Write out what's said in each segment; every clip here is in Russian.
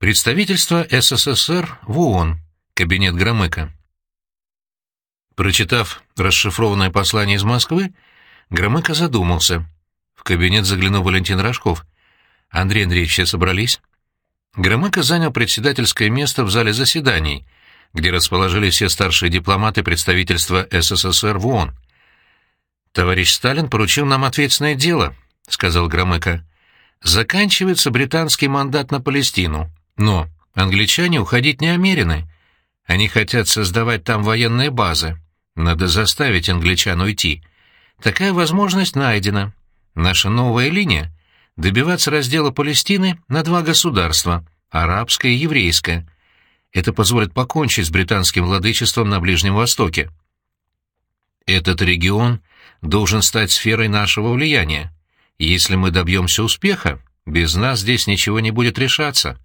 Представительство СССР в ООН. Кабинет Громыка. Прочитав расшифрованное послание из Москвы, Громыко задумался. В кабинет заглянул Валентин Рожков. «Андрей Андреевич, все собрались?» Громыко занял председательское место в зале заседаний, где расположились все старшие дипломаты представительства СССР в ООН. «Товарищ Сталин поручил нам ответственное дело», — сказал Громыко. «Заканчивается британский мандат на Палестину, но англичане уходить не намерены. Они хотят создавать там военные базы. Надо заставить англичан уйти. Такая возможность найдена. Наша новая линия — добиваться раздела Палестины на два государства — арабское и еврейское. Это позволит покончить с британским владычеством на Ближнем Востоке. Этот регион должен стать сферой нашего влияния. Если мы добьемся успеха, без нас здесь ничего не будет решаться.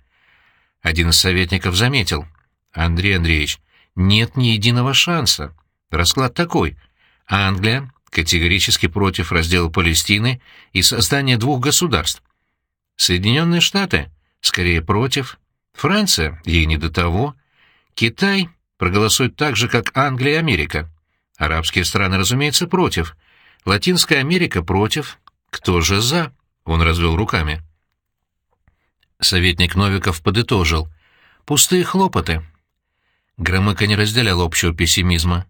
Один из советников заметил. Андрей Андреевич, нет ни единого шанса. Расклад такой. Англия категорически против раздела Палестины и создания двух государств. Соединенные Штаты скорее против. Франция ей не до того. Китай проголосует так же, как Англия и Америка. Арабские страны, разумеется, против. Латинская Америка против. Кто же за? Он развел руками. Советник Новиков подытожил. Пустые хлопоты. Громыко не разделял общего пессимизма.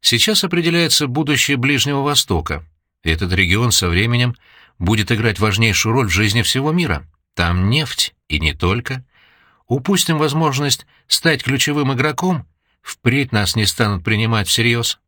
Сейчас определяется будущее Ближнего Востока. Этот регион со временем будет играть важнейшую роль в жизни всего мира. Там нефть, и не только. Упустим возможность стать ключевым игроком, впредь нас не станут принимать всерьез.